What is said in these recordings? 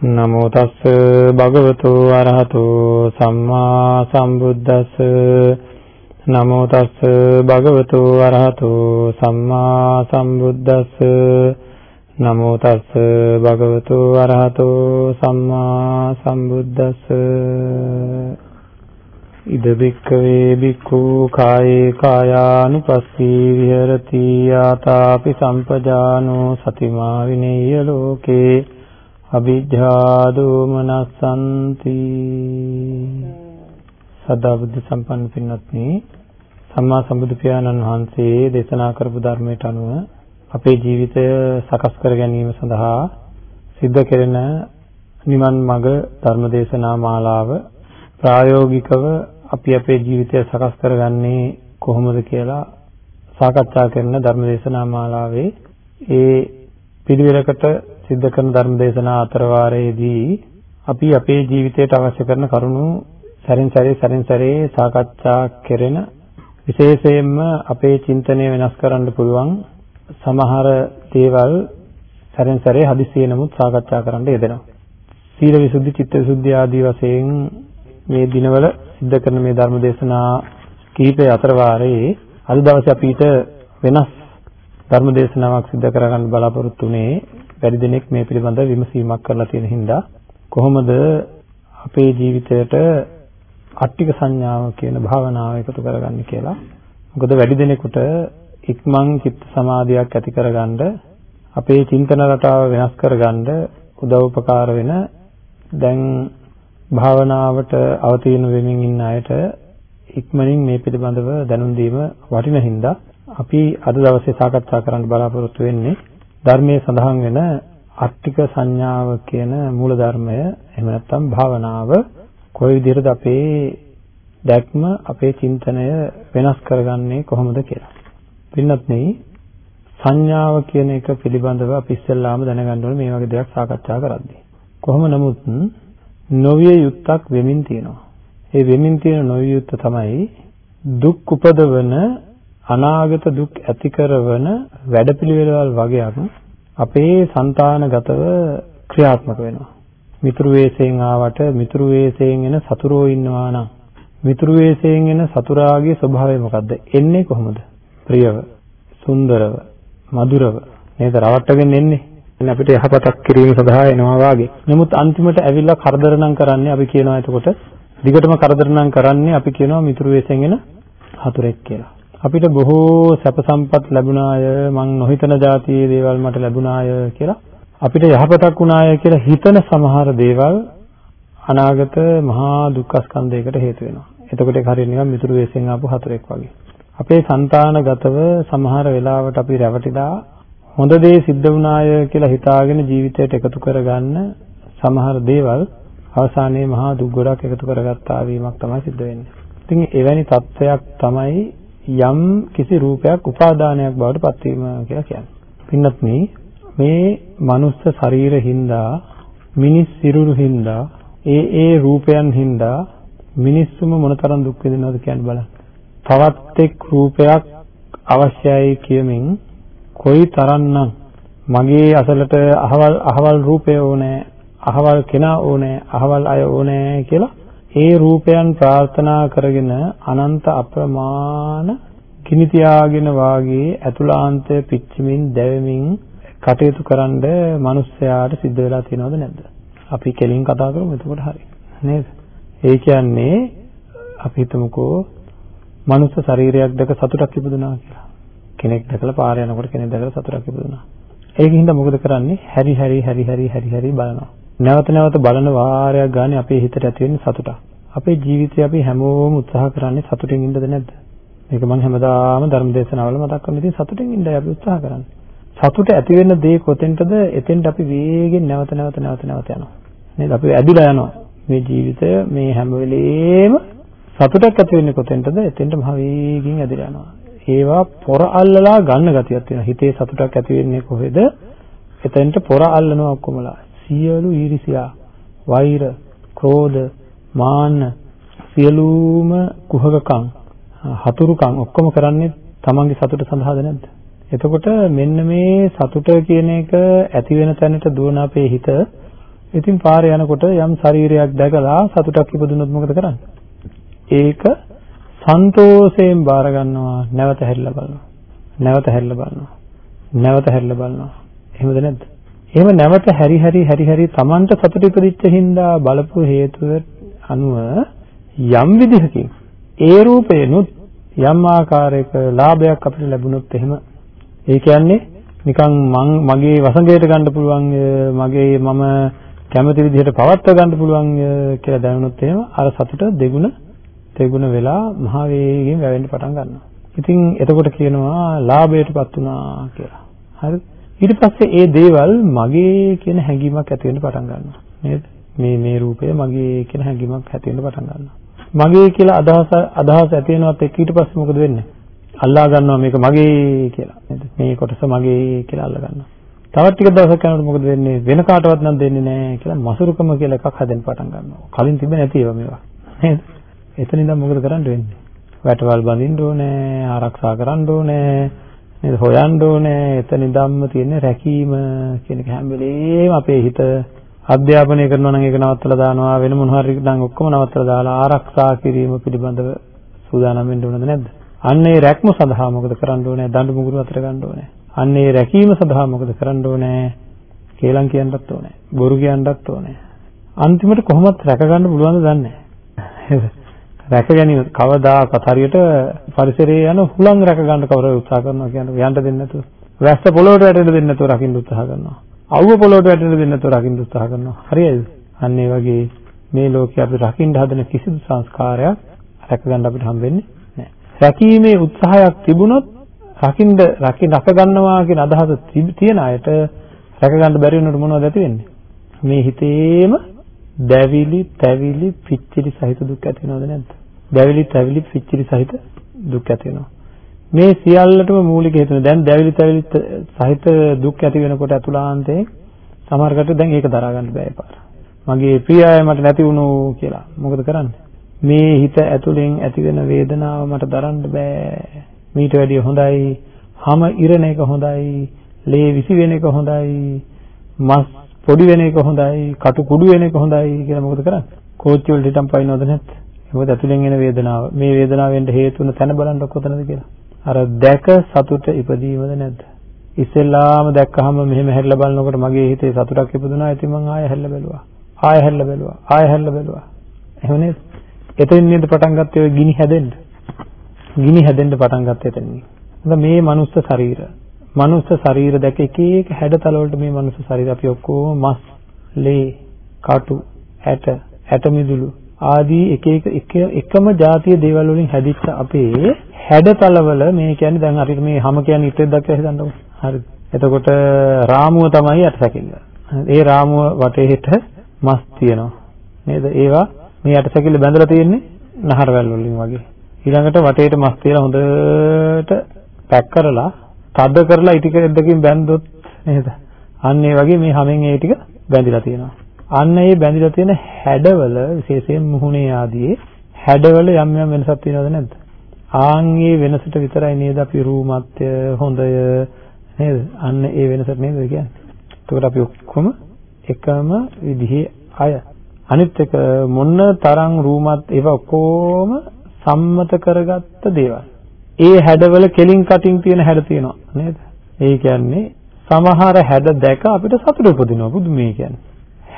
නමෝ තස්ස භගවතු අරහතෝ සම්මා සම්බුද්දස්ස. නමෝ තස්ස භගවතු අරහතෝ සම්මා සම්බුද්දස්ස. නමෝ තස්ස භගවතු අරහතෝ සම්මා සම්බුද්දස්ස. ඉද බික්කවේ බික්ඛු කායේ කායානුපස්සී විහෙරති ආතාපි සම්පජානෝ සතිමා විනේය ලෝකේ. අවිජ්ජා දෝමනසන්ති සදා බුද්ධ සම්පන්න පින්වත්නි සම්මා සම්බුදු පියාණන් වහන්සේ දේශනා කරපු ධර්මයට අනුව අපේ ජීවිතය සකස් කර ගැනීම සඳහා සිද්ධ කෙරෙන නිවන් මඟ ධර්මදේශනා මාලාව ප්‍රායෝගිකව අපි අපේ ජීවිතය සකස් කරගන්නේ කොහොමද කියලා සාකච්ඡා කරන ධර්මදේශනා මාලාවේ ඒ පිළිවෙලකට සිද්ධ කරන ධර්ම දේශනා අතර වාරයේදී අපි අපේ ජීවිතයට අවශ්‍ය කරන කරුණු සැරින් සැරේ සැරින් සැරේ සාකච්ඡා කෙරෙන විශේෂයෙන්ම අපේ චින්තනය වෙනස් කරන්න පුළුවන් සමහර දේවල් සැරින් සැරේ හදිස්සියේ නමුත් සාකච්ඡා කරන්න යෙදෙනවා. සීල විසුද්ධි, චිත්ත විසුද්ධි ආදී වශයෙන් මේ දිනවල සිද්ධ කරන මේ ධර්ම දේශනා කීපය අතර වාරයේ අද දවසේ අපිට වෙනස් ධර්ම දේශනාවක් සිදු කරගන්න බලාපොරොත්තු වෙන්නේ වැඩි දෙනෙක් මේ පිළිබඳව විමසීමක් කරලා තියෙන හින්දා කොහොමද අපේ ජීවිතයට අට්ටික සංඥාව කියන භාවනාව එකතු කරගන්නේ කියලා. මොකද වැඩි දෙනෙකුට ඉක්මන් චිත්ත සමාධියක් ඇති කරගන්න අපේ චින්තන රටාව වෙනස් කරගන්න උදව් උපකාර වෙන දැන් භාවනාවට අවතීන වෙමින් ඉන්න අයට ඉක්මනින් මේ පිළිබඳව දැනුම් දීම වටින හින්දා අපි අද දවසේ සාකච්ඡා කරන්න බලාපොරොත්තු වෙන්නේ ධර්මයේ සඳහන් වෙන අට්ටික සංඥාව කියන මූල ධර්මය එහෙම නැත්නම් භාවනාව කොයි විදිහටද අපේ දැක්ම අපේ චින්තනය වෙනස් කරගන්නේ කොහොමද කියලා. පින්නත් නේ සංඥාව කියන එක පිළිබඳව අපි ඉස්සෙල්ලාම දැනගන්න ඕනේ මේ වගේ දෙයක් සාකච්ඡා කරද්දී. කොහොම නමුත් නොවිය යුත්තක් වෙමින් තියෙනවා. ඒ වෙමින් තියෙන නොවිය යුත්ත තමයි දුක් උපදවන අනාගත දුක් ඇති කරන වැඩපිළිවෙළවල් වගේක් අපේ సంతානගතව ක්‍රියාත්මක වෙනවා. මිතුරු වේසයෙන් ආවට මිතුරු වේසයෙන් එන සතුරෝ ඉන්නවා නම් මිතුරු වේසයෙන් එන සතුරාගේ ස්වභාවය මොකද්ද? එන්නේ කොහොමද? ප්‍රියව, සුන්දරව, මధుරව නේද රවට්ටගෙන එන්නේ? එන්න අපිට යහපතක් කිරීම සඳහා එනවා වාගේ. නමුත් අන්තිමට ඇවිල්ලා කරදර නම් කරන්නේ අපි කියනවා එතකොට දිගටම කරදර නම් කරන්නේ අපි කියනවා මිතුරු වේසයෙන් එන හතුරෙක් කියලා. අපිට බොහෝ සැප සම්පත් ලැබුණාය මං නොහිතන જાතියේ දේවල් මට ලැබුණාය කියලා අපිට යහපතක් වුණාය කියලා හිතන සමහර දේවල් අනාගත මහා දුක්ඛ ස්කන්ධයකට හේතු වෙනවා. එතකොට ඒක හරියට නිකන් මිතුරු වෙස්යෙන් ආපු හතරෙක් වගේ. අපේ సంతානගතව සමහර වෙලාවට අපි රැවටිලා හොඳ දේ සිද්ධ වුණාය කියලා හිතාගෙන ජීවිතයට එකතු කරගන්න සමහර දේවල් අවසානයේ මහා දුක් ගොඩක් එකතු කරගත්ත ආවීමක් තමයි සිද්ධ වෙන්නේ. ඉතින් එවැනි තත්ත්වයක් තමයි යම් කිසි රූපයක් උපාදානයක් බවට පත්වීම කියලා කියන්නේ. පින්නත් මේ මනුස්ස ශරීර හින්දා මිනිස් සිරුරු හින්දා ඒ ඒ රූපයන් හින්දා මිනිස්සුම මොනතරම් දුක් විඳිනවද කියන්න බලන්න. තවත් එක් රූපයක් අවශ්‍යයි කියමින් කොයි තරම්නම් මගේ අසලට අහවල් අහවල් රූපය ඕනේ අහවල් කෙනා ඕනේ අහවල් අය ඕනේ කියලා ඒ රූපයන් ප්‍රාර්ථනා කරගෙන අනන්ත අප්‍රමාණ කිනි තියාගෙන වාගේ ඇතුළාන්තය පිච්චෙමින් දැවෙමින් කටයුතු කරන්න මිනිස්සයාට සිද්ධ වෙලා තියෙනවද නැද්ද? අපි කෙලින් කතා කරමු එතකොට හරි. නේද? ඒ කියන්නේ අපි හිතමුකෝ මනුස්ස ශරීරයක් දැක සතුටක් ඉපදුනා කියලා. කෙනෙක් දැකලා පාර යනකොට කෙනෙක් දැකලා සතුටක් ඉපදුනා. ඒකින්ද මොකද කරන්නේ? හැරි හැරි හැරි හැරි හැරි හැරි බලනවා. නැවත නැවත බලන වාරයක් ගානේ අපේ හිතට ඇති වෙන්නේ සතුටක්. අපේ ජීවිතේ අපි හැමෝම උත්සාහ කරන්නේ සතුටින් ඉන්නද නැද්ද? මේක මම හැමදාම ධර්ම දේශනාවල මතක් කරන ඉතින් සතුටින් ඉන්නයි අපි උත්සාහ කරන්නේ. සතුට ඇති වෙන දේ කොතෙන්ටද? එතෙන්ට අපි වේගෙන් නැවත නැවත නැවත නැවත යනවා. නේද? අපි ඇදිලා යනවා. මේ ජීවිතය මේ හැම වෙලේම සතුටක් ඇති වෙන්නේ කොතෙන්ටද? එතෙන්ට මහ වේගින් ඇදිලා යනවා. ඒවා පොර අල්ලලා ගන්න ගතියක් තියෙනවා. හිතේ සතුටක් ඇති වෙන්නේ කොහෙද? එතෙන්ට පොර අල්ලනවා ඔක්කොමලා. සියලු ඊර්ෂියා, වෛර, ක්‍රෝධ, මාන්න, සියලුම කුහකකම්, හතුරුකම් ඔක්කොම කරන්නේ තමන්ගේ සතුට සඳහාද නැද්ද? එතකොට මෙන්න මේ සතුට කියන එක ඇති වෙන තැනට දුවන අපේ හිත ඉතින් පාරේ යනකොට යම් ශරීරයක් දැකලා සතුටක් ඉපදුනොත් මොකද කරන්නේ? ඒක සන්තෝෂයෙන් බාර ගන්නවා නැවත හැරිලා බලනවා. නැවත හැරිලා බලනවා. නැවත හැරිලා බලනවා. එහෙමද නැද්ද? එහෙම නැවත හැරි හැරි හැරි හැරි Tamanට සතුට ඉපදිච්ච හින්දා බලපු හේතුව අනුව යම් විදිහකින් ඒ රූපේනොත් යම් ආකාරයක ලාභයක් අපිට ලැබුණොත් එහෙම ඒ කියන්නේ නිකන් මං මගේ වසඟයට ගන්න පුළුවන් මගේ මම කැමති විදිහට පවත්වා ගන්න පුළුවන් කියලා දැනුනොත් එහෙම අර සතුට දෙගුණ දෙගුණ වෙලා මහ වේගයෙන් වැවෙන්න පටන් ගන්නවා. ඉතින් එතකොට කියනවා ලාභයටපත් වුණා කියලා. හරිද? ඊට පස්සේ ඒ දේවල් මගේ කියන හැඟීමක් ඇති වෙන්න පටන් ගන්නවා. නේද? මේ මේ රූපය මගේ කියන හැඟීමක් ඇති වෙන්න පටන් ගන්නවා. මගේ කියලා අදහස අදහස ඇති වෙනවත් එක්ක ඊට පස්සේ මොකද වෙන්නේ? අල්ලා ගන්නවා මේක මගේ කියලා. නේද? මේ කොටස මගේ කියලා අල්ලා ගන්නවා. තවත් ටික දවසක් යනකොට මොකද වෙන්නේ? වෙන කාටවත් නම් දෙන්නේ නැහැ කියලා මසුරුකම කියලා එකක් හදන්න පටන් ගන්නවා. කලින් තිබෙන්නේ නැති ඒවා මේවා. නේද? එතන ඉඳන් මොකද කරන්න වෙන්නේ? වැටවල් බඳින්න ඕනේ, ආරක්ෂා කරන්න ඕනේ, නේද? හොයන්න ඕනේ. එතන ඉඳන්ම තියෙන රැකීම කියන එක හැම වෙලේම අපේ හිත අධ්‍යාපනය කරනවා නම් ඒක නවත්තලා දානවා වෙන මොන හරි නම් ඔක්කොම නවත්තලා දාලා ආරක්ෂා කිරීම පිළිබඳව සූදානම් වෙන්න ඕනද නැද්ද? අන්න ඒ රැක්ම සඳහා මොකද කරන්න ඕනේ? දඬු මුගුරු අතර ගන්න ඕනේ. අන්න ඒ රැකීම සඳහා මොකද කරන්න ඕනේ? කේලම් කියන්නත් ඕනේ. බොරු කියන්නත් ඕනේ. අන්තිමට කොහොමද රැක ගන්න පුළුවන්ද දන්නේ නැහැ. රැක ගැනීම කවදාකවත් හරියට පරිසරයේ යන හුලං රැක ගන්න කවුරු උත්සාහ කරනවා කියන්නේ යන්න දෙන්නේ නැතුව. වැස්ස පොළොවට වැටෙන්න දෙන්නේ නැතුව රකින්න උත්සාහ කරනවා. අවුව පොළොවට වැටෙන්න දෙන්නේ නැතුව රකින්න උත්සාහ කරනවා. හරියද? අන්න ඒ වගේ මේ ලෝකේ අපි රකින්න හදන කිසිදු සංස්කාරයක් රැක ගන්න අපිට හම්බෙන්නේ නැහැ. රැකීමේ උත්සාහයක් තිබුණොත් රකින්න රකින්න රැක ගන්නවා කියන අදහස තියෙන අයට රැක ගන්න බැරි වෙනකොට මොනවද ඇති වෙන්නේ? මේ හිතේම දැවිලි, තැවිලි, පිච්චිලි සහිත දුක් ඇති වෙනවද නැද්ද? දැවිලි, තැවිලි, පිච්චිලි සහිත දුක් ඇති වෙනවා. මේ සියල්ලටම මූලික හේතුව දැන් දැවිලි තැවිලි සහිත දුක් ඇති වෙනකොට අතුලාන්තේ සමහරකට දැන් ඒක දරා ගන්න බෑ පාර. මගේ ප්‍රිය අය මට නැති වුණු කියලා. මොකද කරන්නේ? මේ හිත ඇතුලෙන් ඇති වෙන වේදනාව මට දරන්න බෑ. මීට වැඩිය හොඳයි. හැම ඉරණ එක හොඳයි. ලේ විසි වෙන එක හොඳයි. මස් පොඩි වෙන එක හොඳයි. කටු කුඩු වෙන එක හොඳයි කියලා මොකද කරන්නේ? කෝච්චි වලට හිටම් පයින්නවද නැත්ද? මොකද ඇතුලෙන් එන වේදනාව. මේ වේදනාවෙන් හේතු වෙන තැන බලන්න කොතනද කියලා. අර දැක සතුට ඉපදීමද නැද්ද? ඉස්සෙල්ලාම දැක්කහම මෙහෙම හැරිලා බලනකොට මගේ හිතේ සතුටක් ඉපදුනා. ඉතින් මං ආයෙ හැරිලා බැලුවා. ආයෙ හැරිලා බැලුවා. ආයෙ හැරිලා බැලුවා. එහෙම නේද? එතෙන් නේද පටන් ගත්තේ ඔය ගිනි හැදෙන්න. ගිනි හැදෙන්න පටන් ගත්තේ එතනින්. මේ මනුස්ස ශරීර. මනුස්ස ශරීර දැක එක එක හැඩතල වලට මේ මනුස්ස ශරීර අපි ඔක්කොම මස්, ලේ, කටු, ඇට, ඇට මිදුළු ආදී එක එක එකම જાතිය දේවල් වලින් හැදිච්ච අපේ හැඩතලවල මේ කියන්නේ දැන් හරියට මේ හැම කියන්නේ ඉතෙක් දැක්කලා හිතන්නකො. හරිද? එතකොට රාමුව තමයි යටසැකිල්ල. ඒ රාමුව වටේට මස් තියෙනවා. නේද? ඒවා මේ යටසැකිල්ල බැඳලා තියෙන්නේ නහරවැල් වලින් වගේ. ඊළඟට වටේට මස් තියලා හොඳට පැක් කරලා තද කරලා ඉටි දෙකකින් බැන්දොත් නේද? අන්න ඒ වගේ මේ හැමෙන් ඒ ටික බැඳිලා තියෙනවා. අන්න ඒ බැඳිලා තියෙන හැඩවල විශේෂයෙන් මුහුණේ ආදී හැඩවල යම් යම් වෙනසක් තියෙනවද නැද්ද? ආන්ගේ වෙනසට විතරයි නේද අපි රූමත්ය හොඳය නේද? අන්න ඒ වෙනසට නේද කියන්නේ. එතකොට අපි ඔක්කොම එකම විදිහේ අය. අනිත් එක මොන තරම් රූමත් ඒවා ඔක්කොම සම්මත කරගත්ත දේවල්. ඒ හැඩවල කෙලින් කටින් තියෙන හැඩ තියෙනවා නේද? ඒ කියන්නේ සමහර හැඩ දැක අපිට සතුට උපදිනවා බුදු මේ කියන්නේ.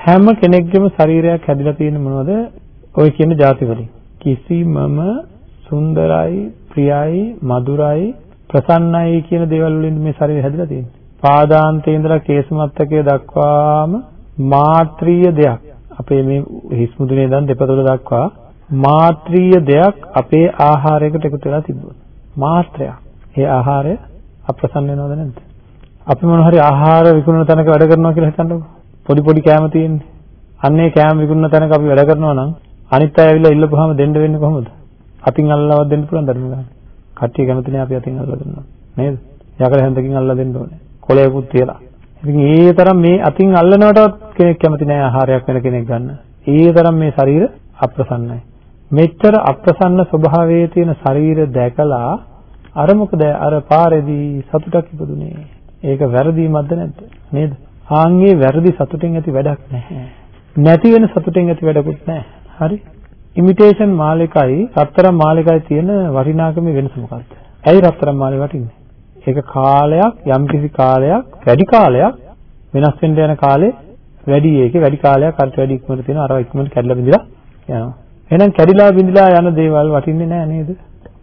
හැම කෙනෙක්ගේම ශරීරයක් හැදිලා තියෙන්නේ මොනවද? ඔය කියන જાති වලින්. කිසිමම සුන්දරයි, ප්‍රියයි, මధుරයි, ප්‍රසන්නයි කියන දේවල් වලින් මේ ශරීරය හැදිලා තියෙන්නේ. පාදාන්තේ ඉඳලා කේසමත්තකයේ දක්වාම මාත්‍රීය දෙයක්. අපේ මේ හිස් මුදුනේ ඉඳන් දෙපතුල දක්වා මාත්‍රීය දෙයක් අපේ ආහාරයකට එකතු වෙලා තිබුණා. මාත්‍රයක්. ඒ ආහාරය අප්‍රසන්න වෙනවද නැද්ද? අපි මොන හරි ආහාර විකුණන තැනක වැඩ කරනවා කියලා හිතන්නකෝ. පොඩි පොඩි කෑම තියෙන්නේ. අන්නේ කෑම විකුණන තැනක අපි වැඩ කරනවා නම් අනිත් අය ඇවිල්ලා ඉල්ලපුවාම දෙන්න වෙන්නේ කොහොමද? අතින් අල්ලලවත් දෙන්න පුළුවන් ධර්ම ගන්න. කට්ටිය කැමති නෑ අපි අතින් අල්ලලා දෙන්නවා. නේද? යකඩ හැන්දකින් අල්ලලා දෙන්න ඕනේ. කොළයකුත් තියලා. ඉතින් ඒ තරම් මේ අතින් අල්ලනවටවත් කෙනෙක් කැමති නෑ ආහාරයක් වෙන කෙනෙක් ගන්න. ඒ තරම් මේ ශරීර අප්‍රසන්නයි. මෙච්චර අප්‍රසන්න ස්වභාවයේ තියෙන ශරීර දැකලා අර මොකද අර පාරේදී සතුටක් ඉපදුනේ. ඒක වැරදීමක්ද නැද්ද? නේද? ආන්ගේ වැරදි සතුටෙන් ඇති වැඩක් නැහැ. නැති වෙන සතුටෙන් ඇති වැඩකුත් නැහැ. හරි? ඉමිටේෂන් මාලෙකයි රත්තරන් මාලෙකයි තියෙන වටිනාකමේ වෙනස මොකක්ද? ඇයි රත්තරන් මාලේ වටින්නේ? ඒක කාලයක් යම්කිසි කාලයක් වැඩි කාලයක් වෙනස් වෙන්න යන කාලේ වැඩි ඒකේ වැඩි කාලයක් අර වැඩි ඉක්මනට තියෙන අර ඉක්මනට කැඩලා බිඳලා යනවා. එහෙනම් කැඩිලා බිඳලා යන දේවල් වටින්නේ නැහැ නේද?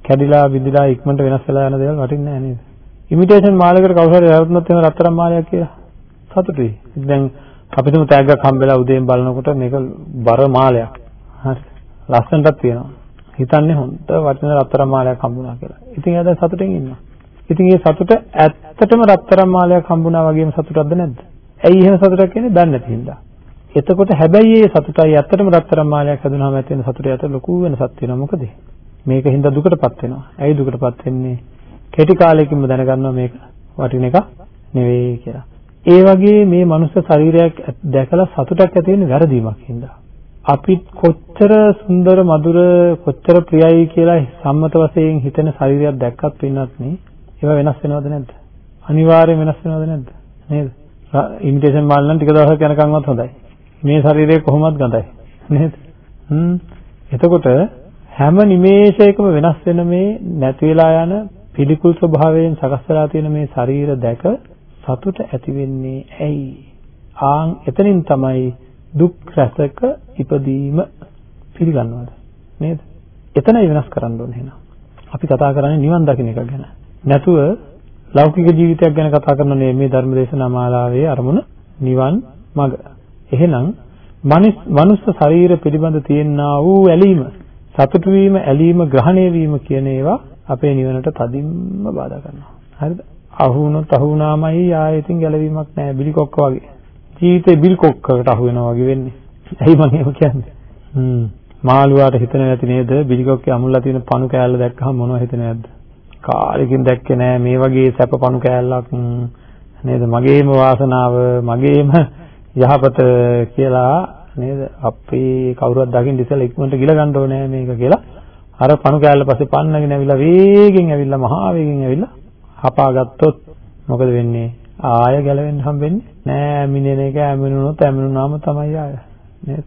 කැඩිලා බිඳලා ඉක්මනට වෙනස් වෙලා යන දේවල් වටින්නේ නැහැ නේද? ඉමිටේෂන් මාලයකට කවුරු හරි රැවටුනොත් එහෙම රත්තරන් මාලයක් කියලා සතුටුයි. දැන් අපිටම තෑග්ගක් හම්බෙලා උදේන් බලනකොට මේක බර මාලයක්. හරි. ලස්සනටත් තියෙනවා. හිතන්නේ හොඳ වටින රත්තරන් මාලයක් හම්බුණා කියලා. ඉතින් එයා දැන් සතුටින් ඉන්නවා. ඉතින් ඒ සතුට ඇත්තටම රත්තරන් මාලයක් හම්බුණා වගේම සතුටක්ද නැද්ද? ඇයි එහෙම සතුටක් කියන්නේ? දන්නේ නැති හින්දා. එතකොට හැබැයි ඒ සතුටයි ඇත්තටම රත්තරන් මාලයක් හදුනහම ඇති වෙන සතුටේ අතර ලොකු වෙනසක් තියෙනවා. මොකද? මේක හින්දා දුකටපත් වෙනවා. ඇයි දුකටපත් වෙන්නේ? කෙටි කාලයකින්ම දැනගන්නවා මේක වටින එක නෙවෙයි කියලා. ඒ වගේ මේ මනුස්ස ශරීරයක් දැකලා සතුටක් ඇති වෙන්නේ වැරදීමක් හින්දා. අපි කොච්චර සුන්දර මధుර කොච්චර ප්‍රියයි කියලා සම්මත වශයෙන් හිතෙන ශරීරයක් දැක්කත් වෙනත් නේ ඒවා වෙනස් වෙනවද නැද්ද? අනිවාර්යයෙන් වෙනස් වෙනවද නැද්ද? නේද? ඉමිටේෂන් මාල් නම් ටික දවසක් යනකම්වත් හොඳයි. මේ ශරීරය කොහොමවත් ගඳයි. නේද? හ්ම්. එතකොට හැම නිමේෂයකම වෙනස් වෙන මේ නැති වෙලා යන පිළිකුල් ස්වභාවයෙන් සකස් වෙලා තියෙන මේ ශරීර දැක සතුට ඇති වෙන්නේ ඇයි? ආන් එතනින් තමයි දුක් රසක ඉපදීම පිළිගන්නවද? නේද? එතනයි වෙනස් කරන්න ඕනේ එහෙනම්. අපි කතා කරන්නේ නිවන් දකින්න එක ගැන. නැතුව ලෞකික ජීවිතයක් ගැන කතා කරන මේ ධර්ම දේශනා මාලාවේ අරමුණ නිවන් මඟ. එහෙනම් මනුස්ස ශරීර පිළිබඳ තියෙනා වූ ඇලීම, සතුටු වීම, ඇලීම, ග්‍රහණය වීම කියන ඒවා අපේ නිවනට තදින්ම බාධා කරනවා. හරිද? අහු වුණොත් අහු වුණාමයි ආයෙ ඉතින් ගැලවීමක් නැහැ. බිලි කොක්ක වගේ. ජීවිතේ බිල් කොක්කකට අහු වෙනවා වගේ වෙන්නේ. ඇයි මම එහෙම කියන්නේ? හ්ම්. මාළුවාට හිතෙන්නේ නැති නේද? බිලි කොක්කේ අමුල්ලා තියෙන පණු කෑල්ල දැක්කහම මොනව හිතෙන්නේ නැද්ද? කාලෙකින් දැක්කේ නෑ මේ වගේ සැප පණු කෑල්ලක් නේද? මගේම වාසනාව, මගේම යහපත කියලා නේද? අපි කවුරුවත් දකින්න ඉස්සෙල්ලා ඉක්මනට ගිල ගන්න ඕනේ මේක කියලා. අර පණු කෑල්ල පස්සේ පන්නගෙන ඇවිල්ලා වේගෙන් ඇවිල්ලා මහා වේගෙන් ඇවිල්ලා හපාගත්තොත් මොකද වෙන්නේ? ආය ගැලවෙන්න හම්බෙන්නේ නෑ. මිනෙන එක ඇමිනුනොත් ඇමිනුනාම තමයි ආය. නේද?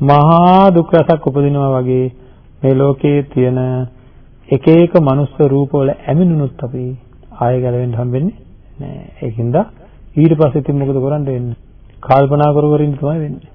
මහා දුක් රසක් උපදිනවා වගේ මේ ලෝකයේ තියෙන එක එක මනුස්ස රූපවල ඇමිනුනොත් අපි ආය ගැලවෙන්න හම්බෙන්නේ නෑ. ඒකින්ද ඊට පස්සේ ඉතින් මොකද කරන්න වෙන්නේ? කල්පනා කර කර ඉන්න තමයි වෙන්නේ.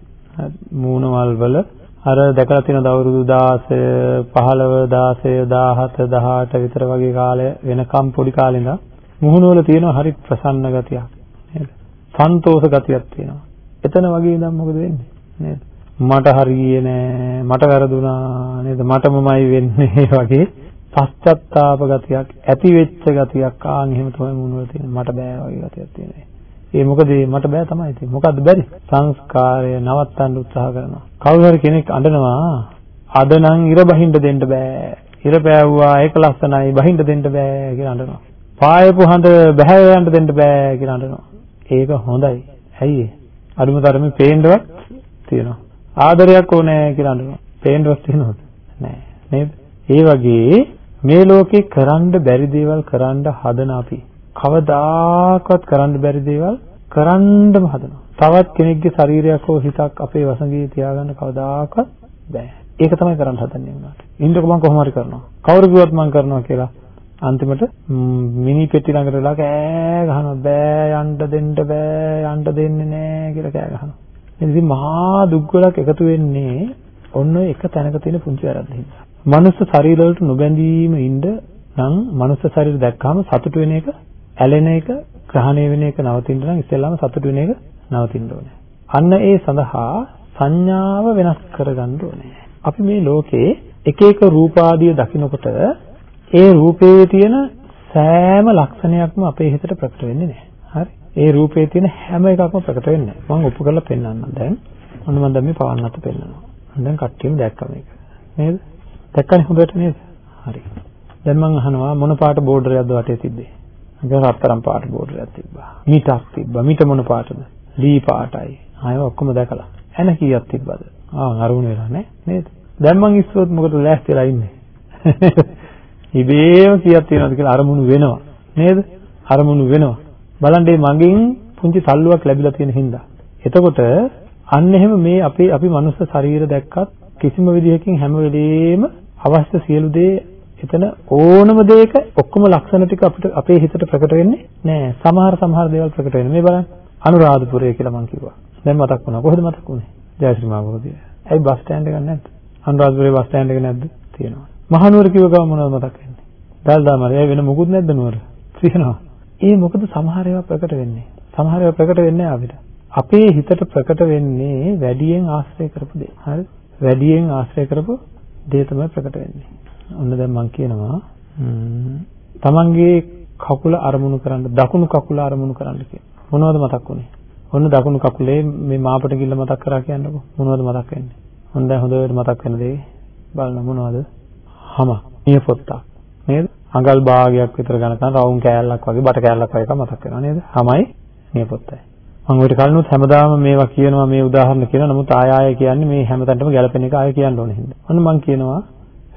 මූණවල් වල අර දැකලා තියෙන අවුරුදු 16 15 16 17 18 විතර වගේ කාලය වෙනකම් පොඩි කාලේ ඉඳන් මුහුණ වල තියෙන හරි ප්‍රසන්න ගතියක් නේද? සන්තෝෂ ගතියක් තියෙනවා. එතන වගේ ඉඳන් මොකද වෙන්නේ? නේද? මට හරියේ නෑ මට වැරදුනා නේද? මටමමයි වෙන්නේ වගේ පශ්චත්තාප ගතියක් ඇති වෙච්ච ගතියක් ආන් එහෙම තමයි මුහුණ වල තියෙන මට බෑ වගේ ගතියක් තියෙනවා. ඒ මොකද මට බෑ තමයි තියෙන්නේ. මොකද්ද බැරි? සංස්කාරය නවත්තන්න උත්සාහ කරනවා. කවුරු හරි කෙනෙක් අඬනවා අද නම් ඉර බහින්න දෙන්න බෑ. ඉර පෑවුවා ඒක ලස්සනයි බහින්න දෙන්න බෑ කියලා අඬනවා. පායපු හඳ බැහැ යන්න දෙන්න බෑ කියලා අඬනවා. ඒක හොඳයි. ඇයි ඒ? අරුම තරමේ පේන්නවත් තියෙනවා. ආදරයක් ඕනේ කියලා අඬනවා. පේන්නවත් තියෙනවද? නෑ. නේද? ඒ වගේ මේ ලෝකේ කරන්න බැරි දේවල් කරන්න හදන අපි කවදාකවත් කරන්න බැරි දේවල් කරන්නම හදනවා. තවත් කෙනෙක්ගේ ශරීරයක් හෝ හිතක් අපේ වසඟේ තියාගන්න කවදාකවත් බෑ. ඒක තමයි කරන්න හදන්නේ උනාට. ඉන්නකො මම කොහොම හරි කරනවා. කවුරු කිව්වත් මම කරනවා කියලා අන්තිමට මිනි පෙට්ටි ළඟට වෙලා කෑ ගහනවා බෑ යන්න දෙන්න බෑ යන්න දෙන්නේ නෑ කියලා කෑ ගහනවා. ඉතින් මහා දුක් ගොඩක් එකතු වෙන්නේ ඔන්න එක තැනක තියෙන පුංචි වැරද්ද හින්දා. මනුස්ස ශරීර වලට නොබැඳීම ඉන්න නම් මනුස්ස ශරීර දැක්කම සතුට වෙන එක, ඇලෙන එක, ග්‍රහණය වෙන එක නවතින්න නම් ඉස්සෙල්ලාම සතුට වෙන එක නවතින්න ඕනේ. අන්න ඒ සඳහා සංඥාව වෙනස් කරගන්න ඕනේ. අපි මේ ලෝකේ එක එක රූපාදිය දකිනකොට ඒ රූපයේ තියෙන සෑම ලක්ෂණයක්ම අපේ හිතට ප්‍රකට වෙන්නේ නැහැ. හරි? ඒ රූපයේ තියෙන හැම එකක්ම ප්‍රකට වෙන්නේ නැහැ. මම ඔප්පු කරලා පෙන්නන්නම් දැන්. ඔන්න මම දැන් මේ පවන්නත් පෙන්නනවා. දැන් කට්ටියම දැක්කම මේක. නේද? දැක්කනේ හොඳට නේද? හරි. දැන් මම අහනවා මොන පාට බෝඩරයක්ද වටේ තිබ්බේ? මම රත්තරන් පාට බෝඩරයක් තිබ්බා. මීටක් තිබ්බා. මීට මොන පාටද? ලී පාටයි. ආයෙ ඔක්කොම දැකලා. එන කීයක් තිබ්බද? ආ අරුණ වෙලා නේ නේද? දැන් මං ඉස්සුවොත් මොකද ලෑස්තිලා ඉන්නේ? ඉබේම කීයක් තියෙනවද කියලා අරමුණු වෙනවා. නේද? අරමුණු වෙනවා. බලන්න මේ මගෙන් පුංචි තල්ලුවක් ලැබිලා තියෙන හින්දා. එතකොට අන්න එහෙම මේ අපේ අපි මනුස්ස ශරීර දැක්කත් කිසිම විදිහකින් හැම වෙලෙම අවශ්‍ය සියලු දේ එතන ඕනම දෙයක ඔක්කොම ලක්ෂණ ටික අපිට අපේ හිතට ප්‍රකට වෙන්නේ නෑ. සමහර සමහර දේවල් ප්‍රකට වෙන්නේ. මේ බලන්න. අනුරාධපුරය කියලා මම කිව්වා. දැන් මතක් වුණා. කොහෙද මතක් වුනේ? ජයශ්‍රී මාගෝදිය. ඇයි බස් ස්ටෑන්ඩ් එකක් නැද්ද? අනුරාධපුරේ බස් ස්ටෑන්ඩ් එක නැද්ද? තියෙනවා. මහනුවර කිව්ව ගමන් මොනවද මතක් වෙන්නේ? දල්දා මාරේ වෙන මොකුත් නැද්ද නුවර? තියෙනවා. ඒ මොකද සමහර ඒවා ප්‍රකට වෙන්නේ. සමහර ඒවා ප්‍රකට වෙන්නේ අපිට. අපේ හිතට ප්‍රකට වෙන්නේ වැඩියෙන් ආශ්‍රය කරපු දේ. හරි? වැඩියෙන් ආශ්‍රය කරපු දේ තමයි ප්‍රකට වෙන්නේ. ඔන්න දැන් මම කියනවා තමන්ගේ කකුල අරමුණු කරන්න දකුණු කකුල අරමුණු කරන්න කියලා. මොනවද මතක් වුනේ? ඔන්න දකුණු කකුලේ මේ මාපට කිල්ල මතක් කරා කියන්නකෝ. මොනවද මතක් වෙන්නේ? ඔන්න දැන් හොඳට මතක් වෙන දේ බලන්න මොනවද? හම. නියපොත්තක්. නේද? අඟල් භාගයක් විතර ගණකන් රවුම් කෑල්ලක් වගේ බට කෑල්ලක් වගේ එකක් මතක් වෙනවා නේද? හමයි නියපොත්තයි. මම ඔයිට කලිනුත් හැමදාම මේවා කියනවා මේ උදාහරණ කියනවා. නමුත් ආය ආය කියන්නේ මේ හැමතැනටම ගැලපෙන එක ආය කියන්න ඕනේ හින්දා. ඔන්න මම කියනවා